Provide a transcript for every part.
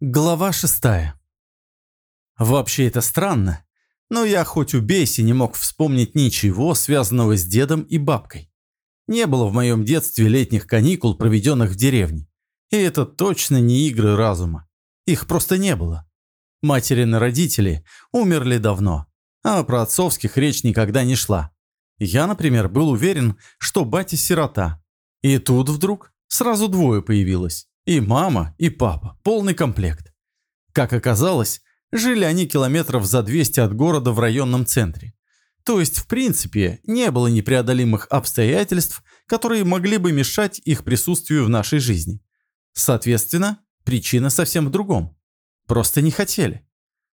Глава шестая. Вообще это странно, но я хоть убейся не мог вспомнить ничего, связанного с дедом и бабкой. Не было в моем детстве летних каникул, проведенных в деревне. И это точно не игры разума. Их просто не было. Материны родители умерли давно, а про отцовских речь никогда не шла. Я, например, был уверен, что батя сирота. И тут вдруг сразу двое появилось. И мама, и папа. Полный комплект. Как оказалось, жили они километров за 200 от города в районном центре. То есть, в принципе, не было непреодолимых обстоятельств, которые могли бы мешать их присутствию в нашей жизни. Соответственно, причина совсем в другом. Просто не хотели.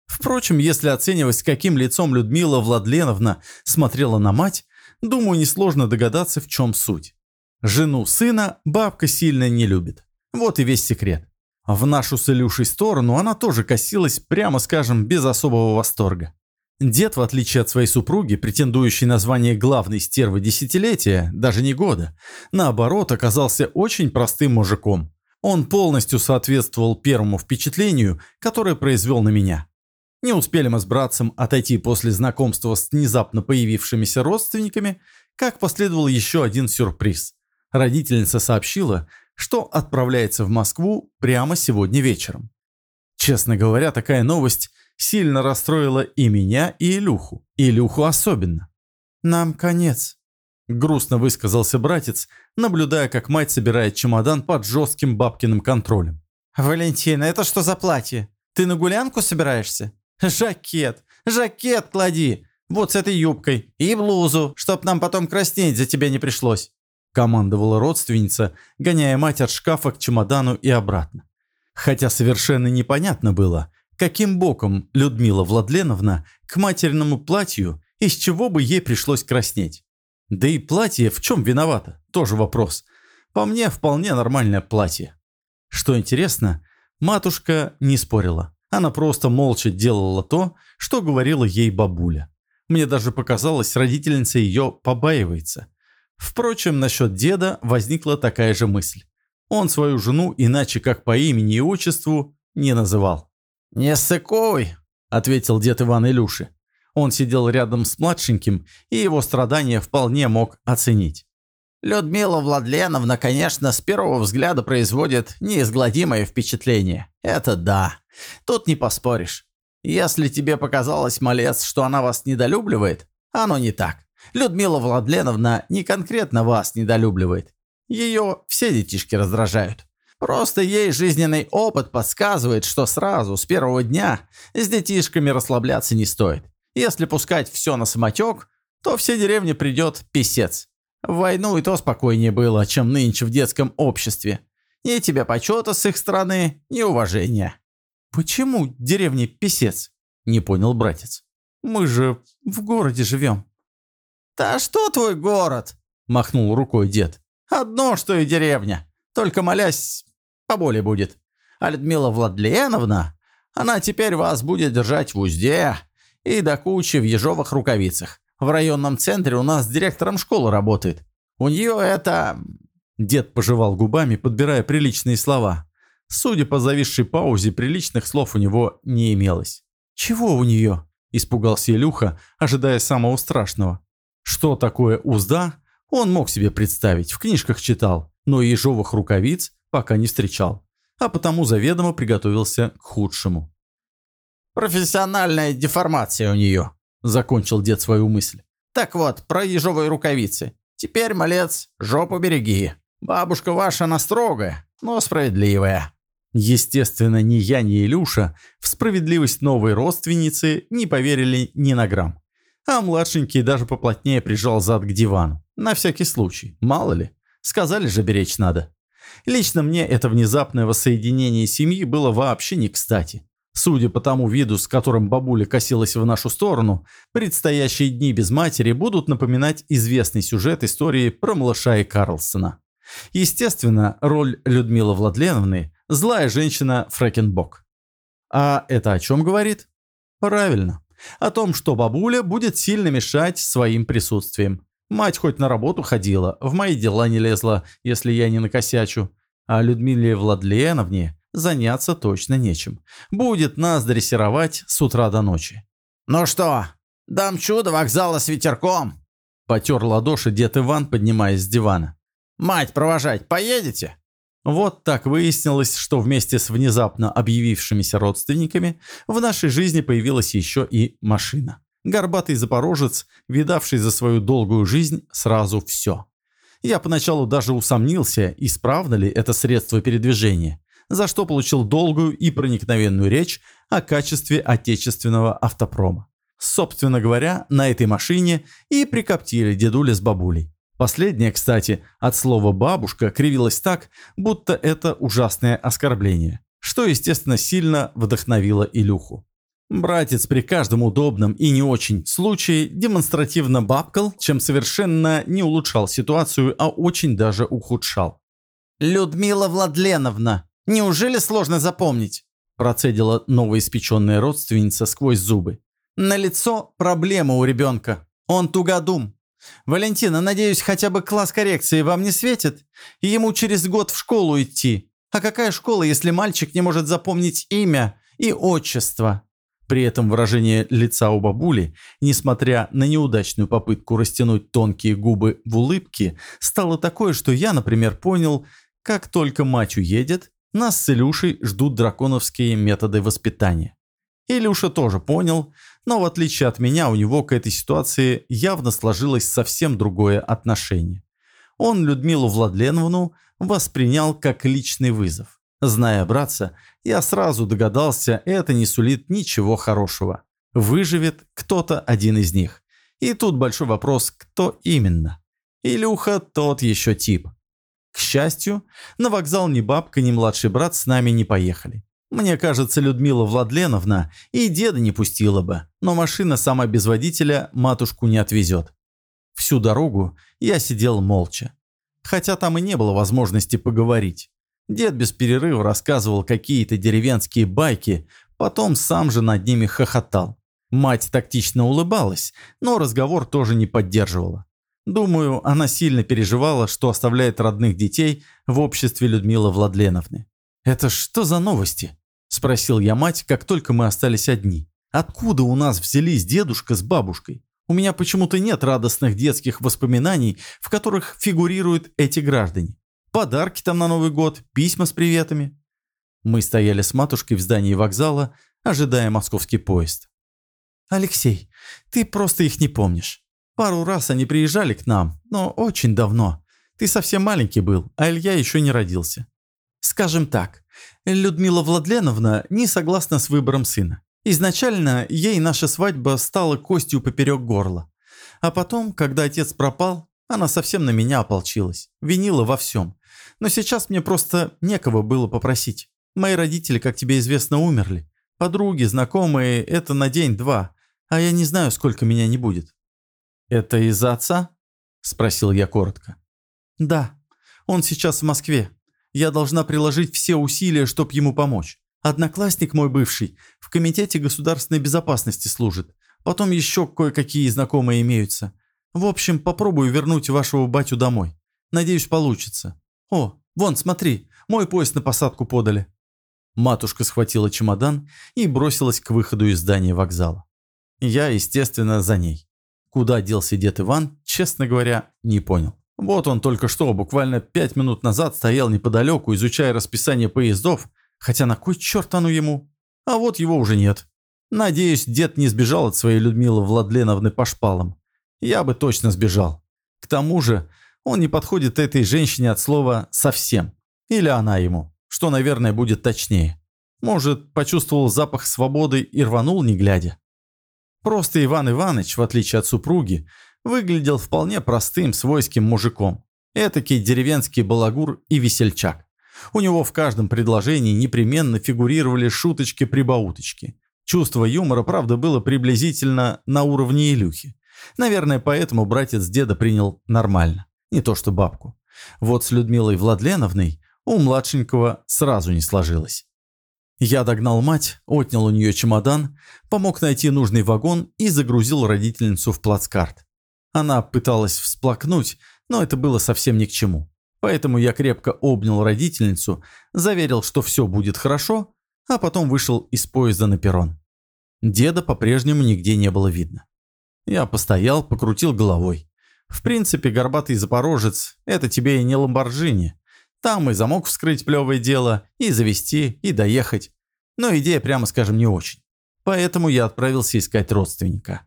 Впрочем, если оценивать, с каким лицом Людмила Владленовна смотрела на мать, думаю, несложно догадаться, в чем суть. Жену сына бабка сильно не любит. Вот и весь секрет. В нашу с Илюшей сторону она тоже косилась, прямо скажем, без особого восторга. Дед, в отличие от своей супруги, претендующей на звание главной стервы десятилетия, даже не года, наоборот, оказался очень простым мужиком. Он полностью соответствовал первому впечатлению, которое произвел на меня. Не успели мы с братцем отойти после знакомства с внезапно появившимися родственниками, как последовал еще один сюрприз. Родительница сообщила, что отправляется в Москву прямо сегодня вечером. Честно говоря, такая новость сильно расстроила и меня, и Илюху. Илюху особенно. «Нам конец», – грустно высказался братец, наблюдая, как мать собирает чемодан под жестким бабкиным контролем. «Валентина, это что за платье? Ты на гулянку собираешься? Жакет, жакет клади, вот с этой юбкой, и блузу, чтоб нам потом краснеть за тебя не пришлось» командовала родственница, гоняя мать от шкафа к чемодану и обратно. Хотя совершенно непонятно было, каким боком Людмила Владленовна к материному платью, из чего бы ей пришлось краснеть. Да и платье в чем виновато, тоже вопрос. По мне, вполне нормальное платье. Что интересно, матушка не спорила. Она просто молча делала то, что говорила ей бабуля. Мне даже показалось, родительница ее побаивается. Впрочем, насчет деда возникла такая же мысль. Он свою жену иначе как по имени и отчеству не называл. «Не сыкуй», — ответил дед Иван Илюши. Он сидел рядом с младшеньким, и его страдания вполне мог оценить. Людмила Владленовна, конечно, с первого взгляда производит неизгладимое впечатление. Это да. Тут не поспоришь. Если тебе показалось, малец, что она вас недолюбливает, оно не так. Людмила Владленовна не конкретно вас недолюбливает. Ее все детишки раздражают. Просто ей жизненный опыт подсказывает, что сразу, с первого дня, с детишками расслабляться не стоит. Если пускать все на самотек, то все деревни придет писец. В войну и то спокойнее было, чем нынче в детском обществе. Ни тебе почета с их стороны, ни уважения. «Почему деревня писец?» – не понял братец. «Мы же в городе живем». «Да что твой город?» – махнул рукой дед. «Одно, что и деревня. Только молясь, поболее будет. А Людмила Владленовна, она теперь вас будет держать в узде и до кучи в ежовых рукавицах. В районном центре у нас директором школы работает. У нее это...» Дед пожевал губами, подбирая приличные слова. Судя по зависшей паузе, приличных слов у него не имелось. «Чего у нее?» – испугался Илюха, ожидая самого страшного. Что такое узда, он мог себе представить, в книжках читал, но ежовых рукавиц пока не встречал, а потому заведомо приготовился к худшему. «Профессиональная деформация у нее», – закончил дед свою мысль. «Так вот, про ежовые рукавицы. Теперь, малец, жопу береги. Бабушка ваша она строгая, но справедливая». Естественно, ни я, ни Илюша в справедливость новой родственницы не поверили ни на грамм. А младшенький даже поплотнее прижал зад к дивану. На всякий случай, мало ли. Сказали же, беречь надо. Лично мне это внезапное воссоединение семьи было вообще не кстати. Судя по тому виду, с которым бабуля косилась в нашу сторону, предстоящие дни без матери будут напоминать известный сюжет истории про малыша и Карлсона. Естественно, роль Людмилы Владленовны – злая женщина Фрэкенбок. А это о чем говорит? Правильно о том, что бабуля будет сильно мешать своим присутствием. Мать хоть на работу ходила, в мои дела не лезла, если я не накосячу. А Людмиле Владленовне заняться точно нечем. Будет нас дрессировать с утра до ночи. «Ну что, дам чудо вокзала с ветерком?» Потер ладоши дед Иван, поднимаясь с дивана. «Мать провожать поедете?» Вот так выяснилось, что вместе с внезапно объявившимися родственниками в нашей жизни появилась еще и машина. Горбатый запорожец, видавший за свою долгую жизнь сразу все. Я поначалу даже усомнился, исправно ли это средство передвижения, за что получил долгую и проникновенную речь о качестве отечественного автопрома. Собственно говоря, на этой машине и прикоптили дедуля с бабулей. Последняя, кстати, от слова «бабушка» кривилась так, будто это ужасное оскорбление, что, естественно, сильно вдохновило Илюху. Братец при каждом удобном и не очень случае демонстративно бабкал, чем совершенно не улучшал ситуацию, а очень даже ухудшал. «Людмила Владленовна, неужели сложно запомнить?» процедила новоиспеченная родственница сквозь зубы. «На лицо проблема у ребенка. Он тугодум. Валентина, надеюсь, хотя бы класс коррекции вам не светит? И ему через год в школу идти. А какая школа, если мальчик не может запомнить имя и отчество?» При этом выражение лица у бабули, несмотря на неудачную попытку растянуть тонкие губы в улыбке, стало такое, что я, например, понял, как только мать уедет, нас с Илюшей ждут драконовские методы воспитания. Илюша тоже понял, но в отличие от меня у него к этой ситуации явно сложилось совсем другое отношение. Он Людмилу Владленовну воспринял как личный вызов. Зная братца, я сразу догадался, это не сулит ничего хорошего. Выживет кто-то один из них. И тут большой вопрос, кто именно. Илюха тот еще тип. К счастью, на вокзал ни бабка, ни младший брат с нами не поехали. Мне кажется, Людмила Владленовна и деда не пустила бы, но машина сама без водителя матушку не отвезет. Всю дорогу я сидел молча. Хотя там и не было возможности поговорить. Дед без перерыва рассказывал какие-то деревенские байки, потом сам же над ними хохотал. Мать тактично улыбалась, но разговор тоже не поддерживала. Думаю, она сильно переживала, что оставляет родных детей в обществе Людмилы Владленовны. «Это что за новости?» – спросил я мать, как только мы остались одни. «Откуда у нас взялись дедушка с бабушкой? У меня почему-то нет радостных детских воспоминаний, в которых фигурируют эти граждане. Подарки там на Новый год, письма с приветами. Мы стояли с матушкой в здании вокзала, ожидая московский поезд. «Алексей, ты просто их не помнишь. Пару раз они приезжали к нам, но очень давно. Ты совсем маленький был, а Илья еще не родился. Скажем так, Людмила Владленовна не согласна с выбором сына. Изначально ей наша свадьба стала костью поперек горла. А потом, когда отец пропал, она совсем на меня ополчилась, винила во всем. Но сейчас мне просто некого было попросить. Мои родители, как тебе известно, умерли. Подруги, знакомые – это на день-два, а я не знаю, сколько меня не будет». «Это из-за отца?» – спросил я коротко. «Да, он сейчас в Москве. Я должна приложить все усилия, чтобы ему помочь. Одноклассник мой бывший в Комитете государственной безопасности служит. Потом еще кое-какие знакомые имеются. В общем, попробую вернуть вашего батю домой. Надеюсь, получится. О, вон, смотри, мой поезд на посадку подали». Матушка схватила чемодан и бросилась к выходу из здания вокзала. Я, естественно, за ней. Куда делся дед Иван, честно говоря, не понял. Вот он только что, буквально пять минут назад, стоял неподалеку, изучая расписание поездов, хотя на кой черт оно ему? А вот его уже нет. Надеюсь, дед не сбежал от своей Людмилы Владленовны по шпалам я бы точно сбежал. К тому же он не подходит этой женщине от слова «совсем». Или она ему, что, наверное, будет точнее. Может, почувствовал запах свободы и рванул, не глядя. Просто Иван Иванович, в отличие от супруги, выглядел вполне простым свойским мужиком. Этакий деревенский балагур и весельчак. У него в каждом предложении непременно фигурировали шуточки-прибауточки. Чувство юмора, правда, было приблизительно на уровне Илюхи. Наверное, поэтому братец деда принял нормально. Не то что бабку. Вот с Людмилой Владленовной у младшенького сразу не сложилось. Я догнал мать, отнял у нее чемодан, помог найти нужный вагон и загрузил родительницу в плацкарт. Она пыталась всплакнуть, но это было совсем ни к чему. Поэтому я крепко обнял родительницу, заверил, что все будет хорошо, а потом вышел из поезда на перрон. Деда по-прежнему нигде не было видно. Я постоял, покрутил головой. В принципе, горбатый запорожец – это тебе и не ламборджини. Там и замок вскрыть плевое дело, и завести, и доехать. Но идея, прямо скажем, не очень. Поэтому я отправился искать родственника.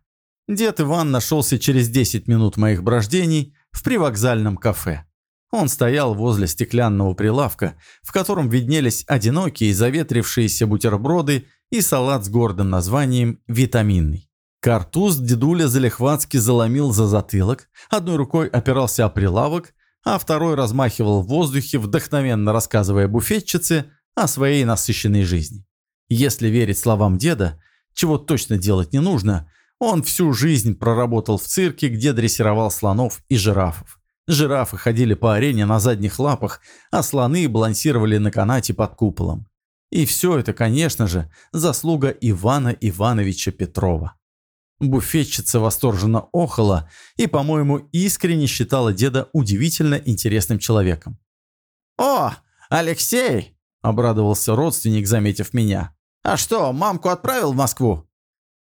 Дед Иван нашелся через 10 минут моих брождений в привокзальном кафе. Он стоял возле стеклянного прилавка, в котором виднелись одинокие заветрившиеся бутерброды и салат с гордым названием «Витаминный». Картуз дедуля залихватски заломил за затылок, одной рукой опирался о прилавок, а второй размахивал в воздухе, вдохновенно рассказывая буфетчице о своей насыщенной жизни. Если верить словам деда, чего точно делать не нужно, он всю жизнь проработал в цирке, где дрессировал слонов и жирафов. Жирафы ходили по арене на задних лапах, а слоны балансировали на канате под куполом. И все это, конечно же, заслуга Ивана Ивановича Петрова. Буфетчица восторженно охала и, по-моему, искренне считала деда удивительно интересным человеком. «О, Алексей!» – обрадовался родственник, заметив меня. «А что, мамку отправил в Москву?»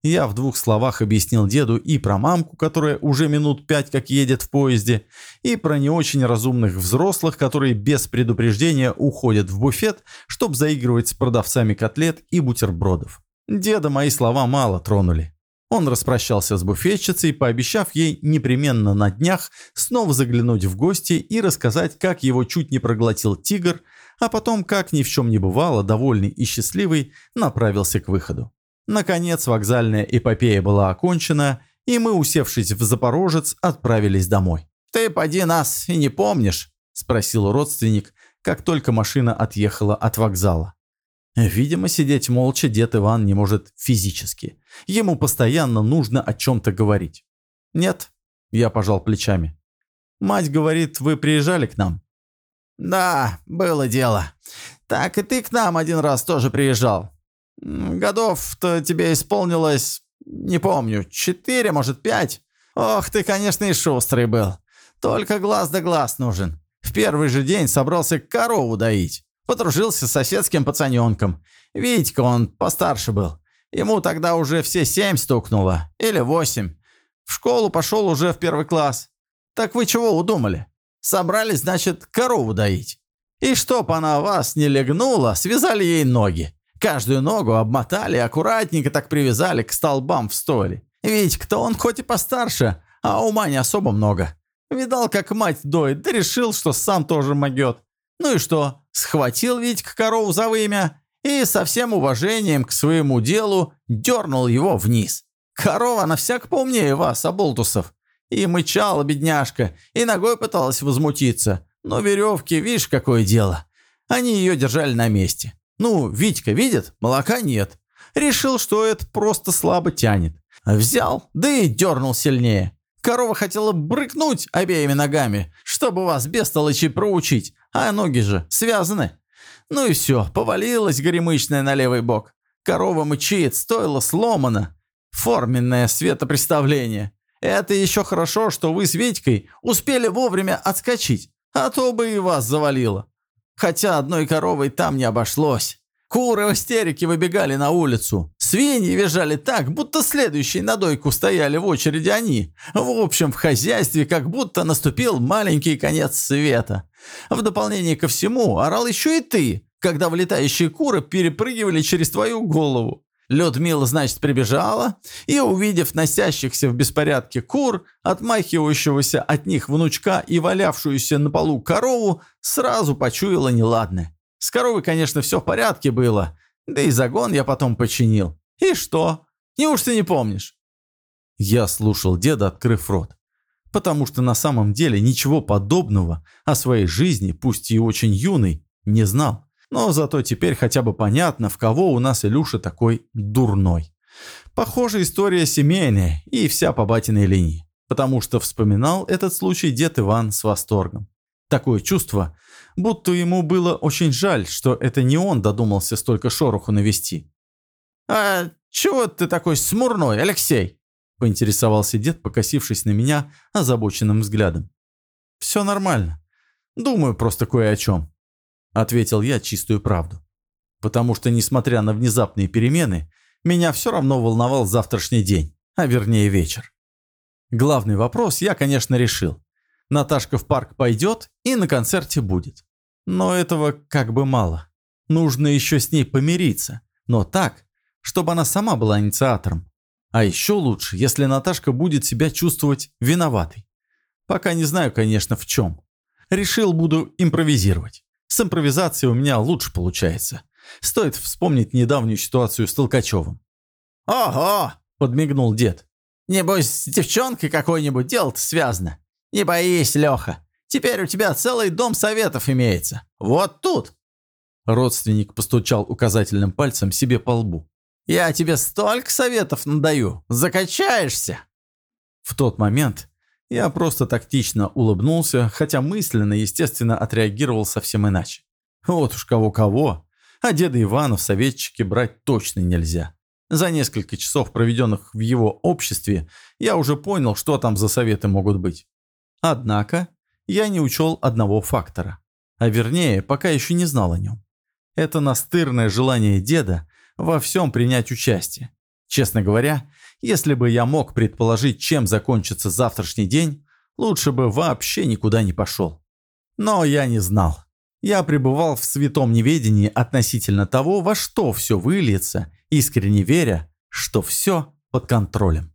Я в двух словах объяснил деду и про мамку, которая уже минут пять как едет в поезде, и про не очень разумных взрослых, которые без предупреждения уходят в буфет, чтобы заигрывать с продавцами котлет и бутербродов. Деда мои слова мало тронули. Он распрощался с буфетчицей, пообещав ей непременно на днях снова заглянуть в гости и рассказать, как его чуть не проглотил тигр, а потом, как ни в чем не бывало, довольный и счастливый, направился к выходу. Наконец вокзальная эпопея была окончена, и мы, усевшись в Запорожец, отправились домой. «Ты поди нас и не помнишь?» – спросил родственник, как только машина отъехала от вокзала. Видимо, сидеть молча дед Иван не может физически. Ему постоянно нужно о чем-то говорить. «Нет», – я пожал плечами. «Мать говорит, вы приезжали к нам?» «Да, было дело. Так и ты к нам один раз тоже приезжал. Годов-то тебе исполнилось, не помню, четыре, может, пять. Ох, ты, конечно, и шустрый был. Только глаз да глаз нужен. В первый же день собрался корову доить. Подружился с соседским пацаненком. Витька он постарше был. Ему тогда уже все семь стукнуло. Или восемь. В школу пошел уже в первый класс. Так вы чего удумали? Собрались, значит, корову доить. И чтоб она вас не легнула, связали ей ноги. Каждую ногу обмотали, аккуратненько так привязали к столбам в столе. Ведь кто он хоть и постарше, а ума не особо много. Видал, как мать доит, да решил, что сам тоже могет. Ну и что, схватил Витька корову за вымя и со всем уважением к своему делу дернул его вниз. Корова на всяк поумнее вас, оболтусов. И мычала бедняжка, и ногой пыталась возмутиться. Но веревки, видишь, какое дело. Они ее держали на месте. Ну, Витька видит, молока нет. Решил, что это просто слабо тянет. Взял, да и дернул сильнее. Корова хотела брыкнуть обеими ногами, чтобы вас без толочи проучить, а ноги же связаны. Ну и все, повалилась горемычная на левый бок. Корова мычит, стоило сломано. Форменное светопреставление. Это еще хорошо, что вы с Витькой успели вовремя отскочить, а то бы и вас завалило. Хотя одной коровой там не обошлось. Куры в истерике выбегали на улицу. Свиньи визжали так, будто следующие на дойку стояли в очереди они. В общем, в хозяйстве как будто наступил маленький конец света. В дополнение ко всему, орал еще и ты, когда вылетающие куры перепрыгивали через твою голову. Людмила, значит, прибежала и, увидев носящихся в беспорядке кур, отмахивающегося от них внучка и валявшуюся на полу корову, сразу почуяла неладное. С коровой, конечно, все в порядке было, да и загон я потом починил. И что? Неужто не помнишь? Я слушал деда, открыв рот. Потому что на самом деле ничего подобного о своей жизни, пусть и очень юной, не знал. Но зато теперь хотя бы понятно, в кого у нас Илюша такой дурной. Похоже, история семейная и вся по батиной линии. Потому что вспоминал этот случай дед Иван с восторгом. Такое чувство, будто ему было очень жаль, что это не он додумался столько шороху навести. «А чего ты такой смурной, Алексей?» – поинтересовался дед, покосившись на меня озабоченным взглядом. «Все нормально. Думаю просто кое о чем», — ответил я чистую правду. Потому что, несмотря на внезапные перемены, меня все равно волновал завтрашний день, а вернее вечер. Главный вопрос я, конечно, решил. Наташка в парк пойдет и на концерте будет. Но этого как бы мало. Нужно еще с ней помириться, но так, чтобы она сама была инициатором. А еще лучше, если Наташка будет себя чувствовать виноватой. Пока не знаю, конечно, в чем. Решил, буду импровизировать. С импровизацией у меня лучше получается. Стоит вспомнить недавнюю ситуацию с Толкачевым. «Ого!» – подмигнул дед. «Небось, с девчонкой какой-нибудь дело-то связано. Не боись, Леха. Теперь у тебя целый дом советов имеется. Вот тут!» Родственник постучал указательным пальцем себе по лбу. «Я тебе столько советов надаю. Закачаешься!» В тот момент я просто тактично улыбнулся, хотя мысленно, естественно, отреагировал совсем иначе. Вот уж кого-кого, а деда Ивана в советчике брать точно нельзя. За несколько часов, проведенных в его обществе, я уже понял, что там за советы могут быть. Однако, я не учел одного фактора. А вернее, пока еще не знал о нем. Это настырное желание деда во всем принять участие. Честно говоря, если бы я мог предположить, чем закончится завтрашний день, лучше бы вообще никуда не пошел. Но я не знал. Я пребывал в святом неведении относительно того, во что все выльется, искренне веря, что все под контролем.